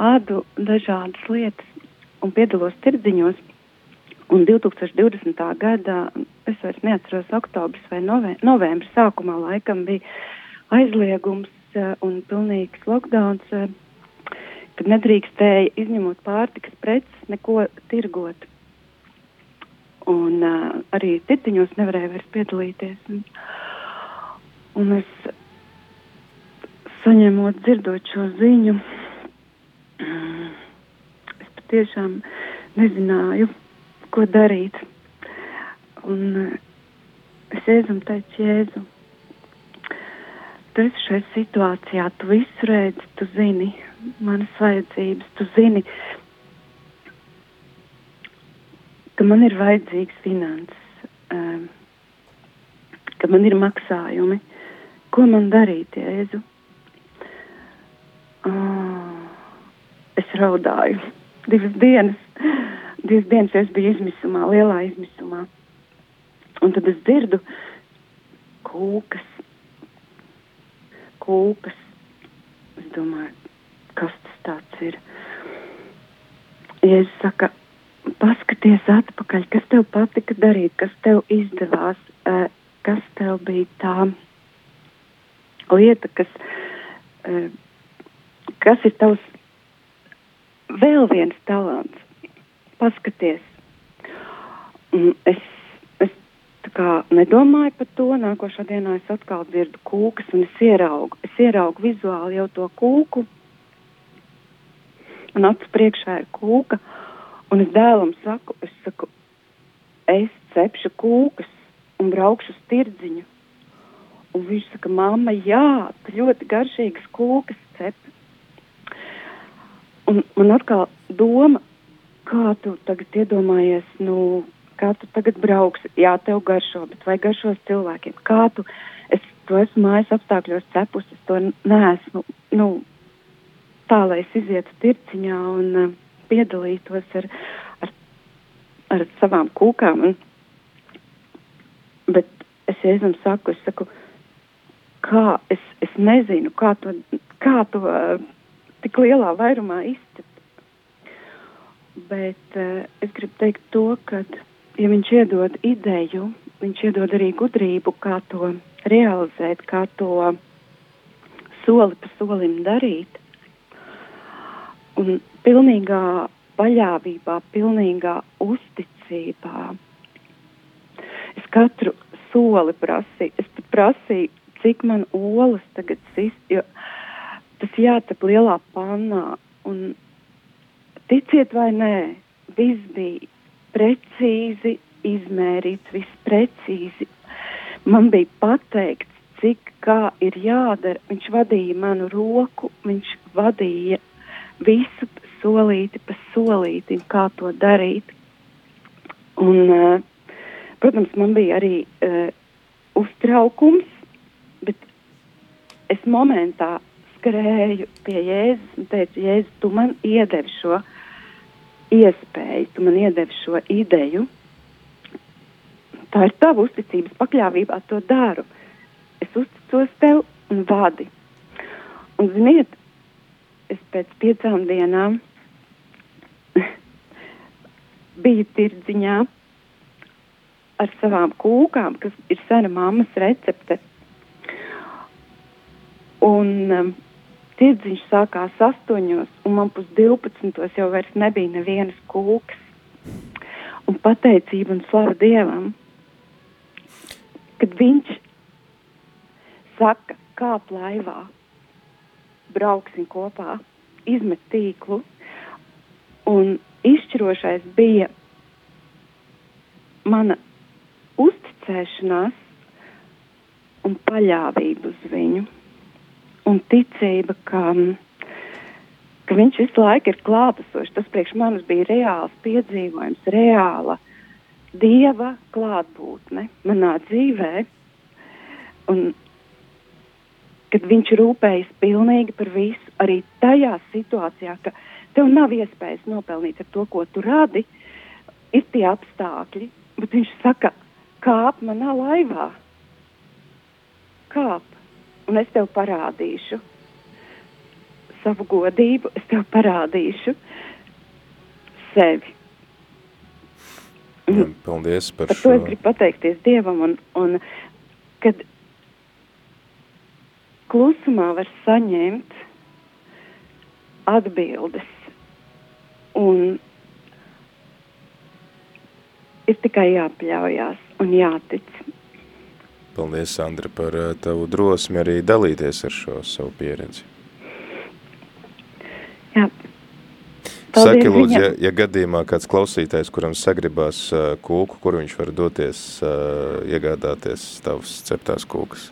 ādu dažādas lietas un piedalos tirdziņos. Un 2020. gadā, es vairs neatceros, oktobris vai novē, novembris sākumā laikam bija aizliegums un pilnīgs lockdowns, kad nedrīkstēja izņemot pārtikas preces neko tirgot. Un uh, arī tirtiņos nevarēja vairs piedalīties. Un, un es saņemot, dzirdot šo ziņu, es patiešām nezināju, ko darīt. Un uh, es Jēzum teicu, Jēzu, tu esi šajā situācijā, tu visu redzi, tu zini manas vajadzības, tu zini, ka man ir vajadzīgs finanses, um, ka man ir maksājumi. Ko man darīt, Jēzu? Oh, es raudāju divas dienas divas dienas es biju izmisumā, lielā izmisumā. Un tad es dzirdu kūkas, kūkas. Es domāju, kas tas tāds ir. Ja es saku, paskaties atpakaļ, kas tev patika darīt, kas tev izdevās, uh, kas tev bija tā lieta, kas, uh, kas ir tavs vēl viens talants paskaties. Un es, es nedomāju par to. Nākošā dienā es atkal dzirdu kūkas, un es ieraugu, es ieraugu vizuāli jau to kūku. Un acu priekšā ir kūka, un es dēlam saku, es saku, es cepšu kūkas un braukšu uz tirdziņu. Un viņš saka, mamma, jā, tu ļoti garšīgas kūkas cep. Un man atkal doma, kā tu tagad iedomājies, nu, kā tu tagad brauksi? Jā, tev garšo, bet vai garšos cilvēkiem? Kā tu, es to esmu mājas apstākļos cepus, es to neesmu, nu, tā, lai es izietu tirciņā un uh, piedalītos ar, ar, ar savām kūkām. Un, bet es jēzum saku, es saku, kā, es, es nezinu, kā to, kā to uh, tik lielā vairumā izcelt Bet uh, es gribu teikt to, ka, ja viņš iedod ideju, viņš iedod arī gudrību, kā to realizēt, kā to soli pa solim darīt. Un pilnīgā paļāvībā, pilnīgā uzticībā. Es katru soli prasīju, es pat prasīju, cik man olas tagad sist, jo tas jātap lielā pannā. Un Ticiet vai nē, viss bija precīzi izmērīts, viss precīzi. Man bija pateikts, cik kā ir jādara. Viņš vadīja manu roku, viņš vadīja visu solīti pa solītim, kā to darīt. Un, uh, protams, man bija arī uh, uztraukums, bet es momentā skrēju pie Jēzus un teicu, Jēzus, tu man iedevi šo iespēju, tu man iedevi šo ideju. Tā ir tava uzticības pakļāvībā, to daru. Es uzticos tev un vadi. Un, ziniet, es pēc piecām dienām [laughs] biju tirdziņā ar savām kūkām, kas ir sena mammas recepte. Un um, tirdziņš sākās astoņos, un man pus divpadsmitos jau vairs nebija nevienas kūkas. Un pateicība un slava Dievam, kad viņš saka, kāp laivā, brauksim kopā, izmet tīklu, un izšķirošais bija mana uzticēšanās un paļāvība uz viņu. Un ticība, ka, ka viņš visu laiku ir klātesošs. Tas priekš manis bija reāls piedzīvojums, reāla dieva klātbūtne manā dzīvē. Un kad viņš rūpējas pilnīgi par visu, arī tajā situācijā, ka tev nav iespējas nopelnīt ar to, ko tu radi, ir tie apstākļi, bet viņš saka, kāp manā laivā. Kāp, un es tev parādīšu savu godību, es tev parādīšu sevi. Paldies par, par šo. to. Es gribu pateikties Dievam, un, un kad klusumā var saņemt atbildes. Un ir tikai jāpaļaujas un jātic. Paldies, Sandra, par uh, tavu drosmi arī dalīties ar šo savu pieredzi. Jā. Paldies Saki, lūdzu, ja, ja gadījumā kāds klausītājs, kuram sagribās uh, kūku, kur viņš var doties, uh, iegādāties tavas ceptās kūkas?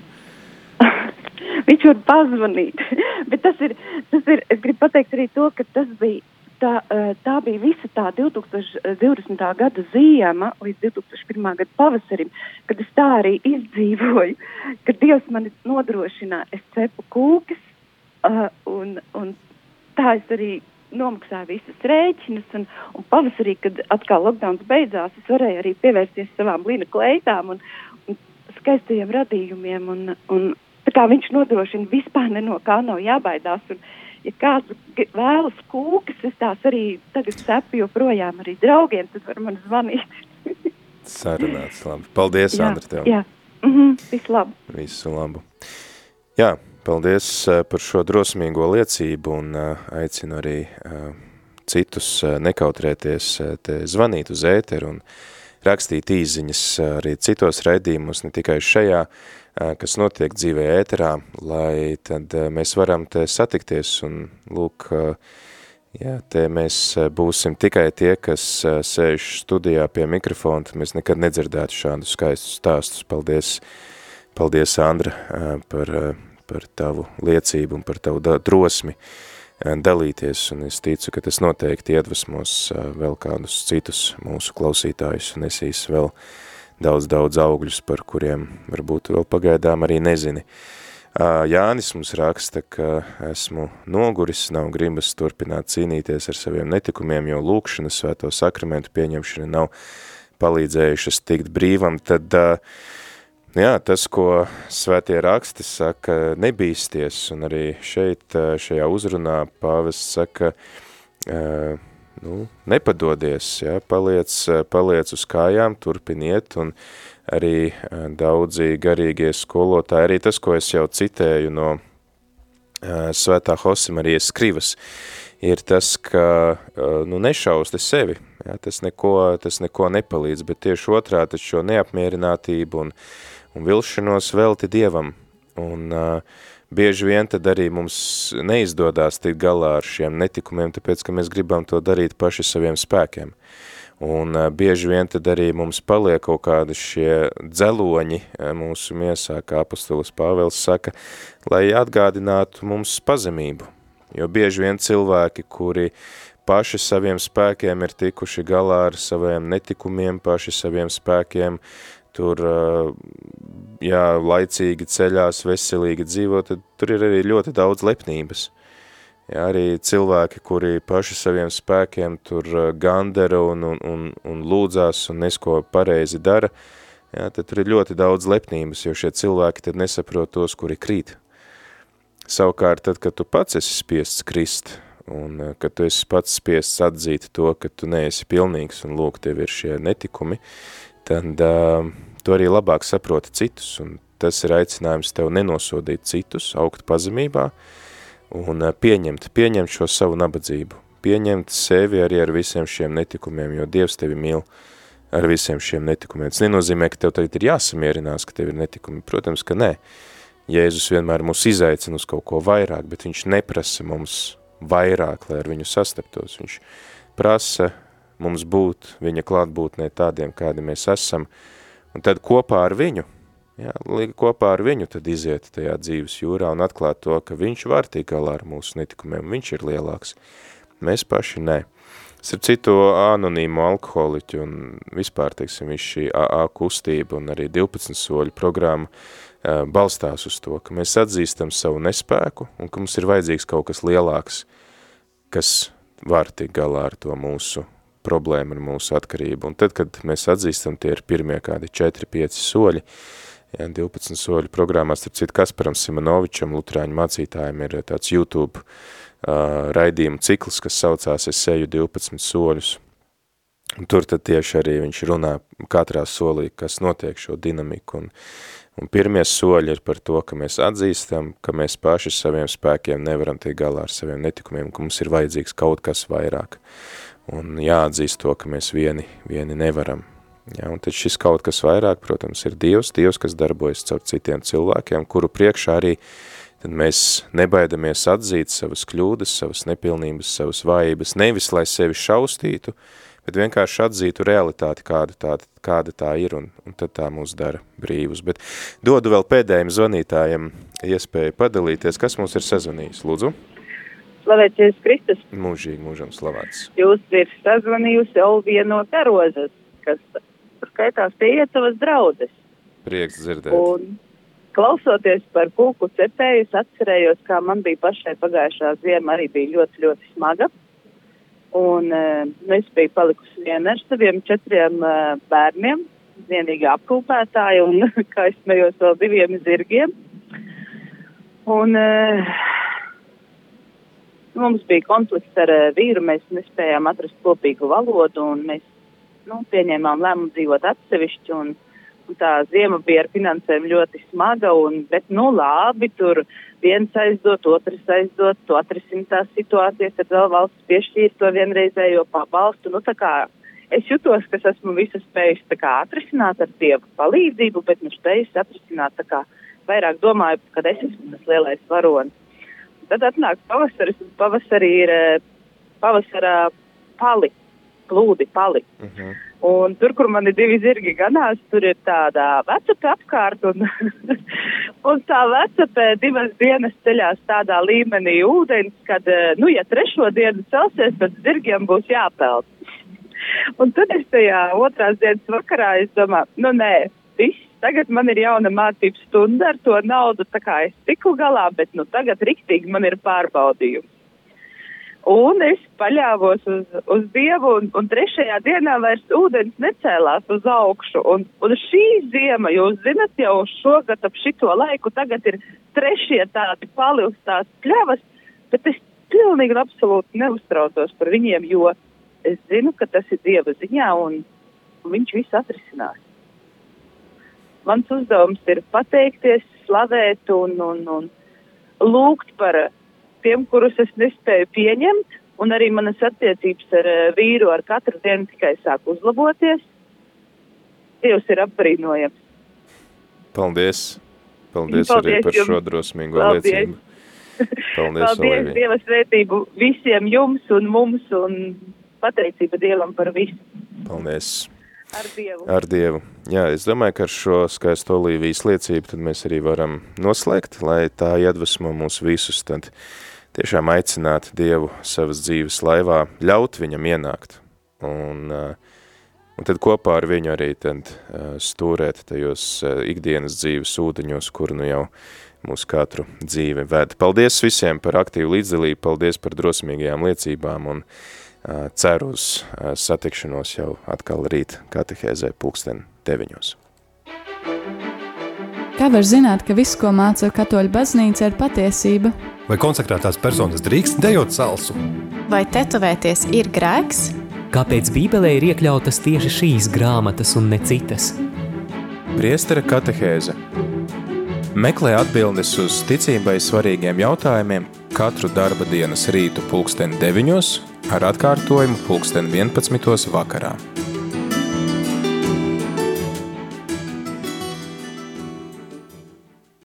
Viņš var pazvanīt. [laughs] Bet tas ir, tas ir, es gribu pateikt arī to, ka tas bija, tā, eh, tā bija visa tā 2020. gada ziema līdz 2001. gada pavasarim, kad es tā arī izdzīvoju, [laughs] kad Dievs mani nodrošināja, es cepu kūkas, uh, un, un tā es arī nomaksāju visas rēķinas, un, un pavasarī, kad atkal lockdowns beidzās, es varēju arī pievērsties savām līna kleitām un, un skaistajiem radījumiem, un, un kā viņš nodrošina vispār no kā nav jābaidās, un ja kāds vēlas kūkas, es tās arī tagad cepu joprojām arī draugiem, tad var man zvanīt. [laughs] Sarunāts, labi. Paldies, Jā, Sandra, tev. Jā, mm -hmm, visu labu. Visu labu. Jā, paldies eh, par šo drosmīgo liecību un eh, aicinu arī eh, citus nekautrēties te zvanīt uz ēteru un rakstīt īziņas arī citos raidījumus, ne tikai šajā, kas notiek dzīvē ēterā, lai tad mēs varam te satikties un lūk, jā, te mēs būsim tikai tie, kas sēž studijā pie mikrofona, tad mēs nekad nedzirdētu šādus skaistus stāstus. Paldies, paldies Andra, par, par tavu liecību un par tavu drosmi dalīties, un es ticu, ka tas noteikti iedvesmos vēl kādus citus mūsu klausītājus, un esīs vēl daudz, daudz augļus, par kuriem varbūt vēl pagaidām arī nezini. Jānis mums raksta, ka esmu noguris, nav gribas turpināt cīnīties ar saviem netikumiem, jo lūkšana svēto sakramentu pieņemšana nav palīdzējušas tikt brīvam, tad Jā, tas, ko svētie raksti saka, nebīsties, un arī šeit, šajā uzrunā pāvests saka, ā, nu, nepadodies, jā, paliec, ā, paliec uz kājām, turpiniet, un arī ā, daudzi garīgie skolotāji, arī tas, ko es jau citēju no ā, svētā Hosimarijas skrivas, ir tas, ka nu, nešausti sevi, jā, tas, neko, tas neko nepalīdz, bet tieši otrā taču šo neapmierinātību un, un vilšanos velti Dievam. Un uh, bieži vien tad arī mums neizdodās tikt galā ar šiem netikumiem, tāpēc, ka mēs gribam to darīt paši saviem spēkiem. Un uh, bieži vien tad arī mums paliek kaut kādi šie dzeloņi uh, mūsu miesā, kā apostolis Pāvels saka, lai atgādinātu mums pazemību. Jo bieži vien cilvēki, kuri paši saviem spēkiem ir tikuši galā ar saviem netikumiem, paši saviem spēkiem tur, jā, laicīgi ceļās, veselīgi dzīvo, tad tur ir arī ļoti daudz lepnības. Jā, arī cilvēki, kuri paši saviem spēkiem tur gandera un, un, un, un lūdzās un nesko pareizi dara, jā, tad tur ir ļoti daudz lepnības, jo šie cilvēki tad nesaprot tos, kuri krīt. Savukārt, tad, kad tu pats esi spiests krist, un kad tu esi pats spiests atzīt to, ka tu neesi pilnīgs un lūk, tev ir šie netikumi, tad uh, tu arī labāk saproti citus, un tas ir aicinājums tev nenosodīt citus, augt pazemībā, un uh, pieņemt, pieņemt šo savu nabadzību, pieņemt sevi arī ar visiem šiem netikumiem, jo Dievs tevi mīl ar visiem šiem netikumiem. Tas nenozīmē, ka tev tagad ir jāsamierinās, ka tev ir netikumi. Protams, ka nē. Jēzus vienmēr mūs izaicina uz kaut ko vairāk, bet viņš neprasa mums vairāk, lai ar viņu sastaptos. Viņš prasa mums būt viņa klātbūtnē tādiem, kādi mēs esam, un tad kopā ar viņu, jā, kopā ar viņu tad iziet tajā dzīves jūrā un atklāt to, ka viņš var tik galā ar mūsu netikumiem, viņš ir lielāks. Mēs paši nē. Ar citu anonīmu alkoholiķu un vispār, teiksim, visu šī AA kustība un arī 12 soļu programma balstās uz to, ka mēs atzīstam savu nespēku un ka mums ir vajadzīgs kaut kas lielāks, kas var tikt galā ar to mūsu problēmu un mūsu atkarību. Un tad, kad mēs atzīstam, tie ir pirmie kādi 4-5 soļi, ja, 12 soļu programmā, starp citu Kasparam Simonovičam, Lutrāņu mācītājiem, ir tāds YouTube uh, raidījumu cikls, kas saucās Es eju 12 soļus. Un tur tad tieši arī viņš runā katrā solī, kas notiek šo dinamiku un Un pirmie soļi ir par to, ka mēs atzīstam, ka mēs paši saviem spēkiem nevaram tiek galā ar saviem netikumiem, ka mums ir vajadzīgs kaut kas vairāk. Un jāatzīst to, ka mēs vieni, vieni nevaram. Ja, un tad šis kaut kas vairāk, protams, ir Dievs, Dievs, kas darbojas caur citiem cilvēkiem, kuru priekšā arī tad mēs nebaidamies atzīt savas kļūdas, savas nepilnības, savas vājības, nevis lai sevi šaustītu, bet vienkārši atzītu realitāti, kāda tā, kāda tā ir, un, un tad tā mūs dara brīvus. Bet dodu vēl pēdējiem zvanītājiem iespēju padalīties, kas mums ir sazvanījis. Lūdzu. Slavēts Jēzus Kristus. Mūžīgi, mūžam slavēts. Jūs ir sazvanījusi Olvija no Karozes, kas skaitās pie ietavas draudzes. Prieks dzirdēt. Un klausoties par kūku cepēju, es atcerējos, kā man bija pašai pagājušā ziema arī bija ļoti, ļoti smaga. Un uh, nu, es biju palikusi viena ar saviem četriem uh, bērniem, vienīgā apkūpētāja un, [laughs] kā es smējos, vēl diviem zirgiem. Un uh, mums bija konflikts ar uh, vīru, mēs nespējām atrast kopīgu valodu un mēs nu, pieņēmām lēmumu dzīvot atsevišķi. Un, un tā ziema bija ar finansēm ļoti smaga, un, bet nu labi, tur viens aizdot, otrs aizdot, to atrisināt tās situācijas, tad vēl valsts piešķīra to vienreizējo pabalstu. Nu, es jutos, ka es esmu visu spējis atrisināt ar Dievu palīdzību, bet nu spējis atrisināt tā kā vairāk domāju, ka es esmu tas lielais varonis. Tad atnāk pavasaris, un pavasarī ir pavasarā pali, plūdi pali. Uh -huh. Un tur, kur man ir divi zirgi ganās, tur ir tāda vecapē apkārt, un, [laughs] un tā vecapē divas dienas ceļās tādā līmenī ūdens, kad, eh, nu, ja trešo dienu celsies, tad zirgiem būs jāpeld. [laughs] Un tad es tajā otrās dienas vakarā, es domāju, nu, nē, viss, tagad man ir jauna mācības stunda ar to naudu, tā kā es tiku galā, bet, nu, tagad riktīgi man ir pārbaudījums. Un es paļāvos uz, uz Dievu, un, un trešajā dienā vairs ūdens necēlās uz augšu. Un, un šī ziema, jūs zinat, jau šogad ap šito laiku tagad ir trešie tādi pali uz tās pļavas, bet es pilnīgi un absolūti neuztraucos par viņiem, jo es zinu, ka tas ir Dieva ziņā, un, un viņš visu atrisinās. Mans uzdevums ir pateikties, slavēt un, un, un lūgt par tiem, kurus es nespēju pieņemt, un arī manas attiecības ar uh, vīru ar katru dienu tikai sāk uzlaboties. Dievs ir apbrīnojams. Paldies! Paldies, Paldies arī par jums. šo drosmīgo Paldies. liecību. Paldies, Paldies Dieva svētību visiem jums un mums un pateicība Dievam par visu. Paldies! Ar Dievu. Ar Dievu. Jā, es domāju, ka ar šo skaisto Olīvijas liecību tad mēs arī varam noslēgt, lai tā iedvesmo mūs visus, tad tiešām aicināt Dievu savas dzīves laivā, ļaut viņam ienākt un, un tad kopā ar viņu arī tad uh, stūrēt tajos uh, ikdienas dzīves ūdeņos, kur nu jau mūsu katru dzīvi ved. Paldies visiem par aktīvu līdzdalību, paldies par drosmīgajām liecībām un uh, ceru uz satikšanos jau atkal rīt katehēzē pulksten deviņos. Kā var zināt, ka viss, ko māca katoļu baznīca, ir patiesība? Vai konsekrētās personas drīkst dejot salsu? Vai tetovēties ir grēks? Kāpēc Bībelē ir iekļautas tieši šīs grāmatas un ne citas? Priestera katehēze Meklē atbildes uz ticībai svarīgiem jautājumiem katru darba dienas rītu pulksten 9 ar atkārtojumu pulksten 11 vakarā.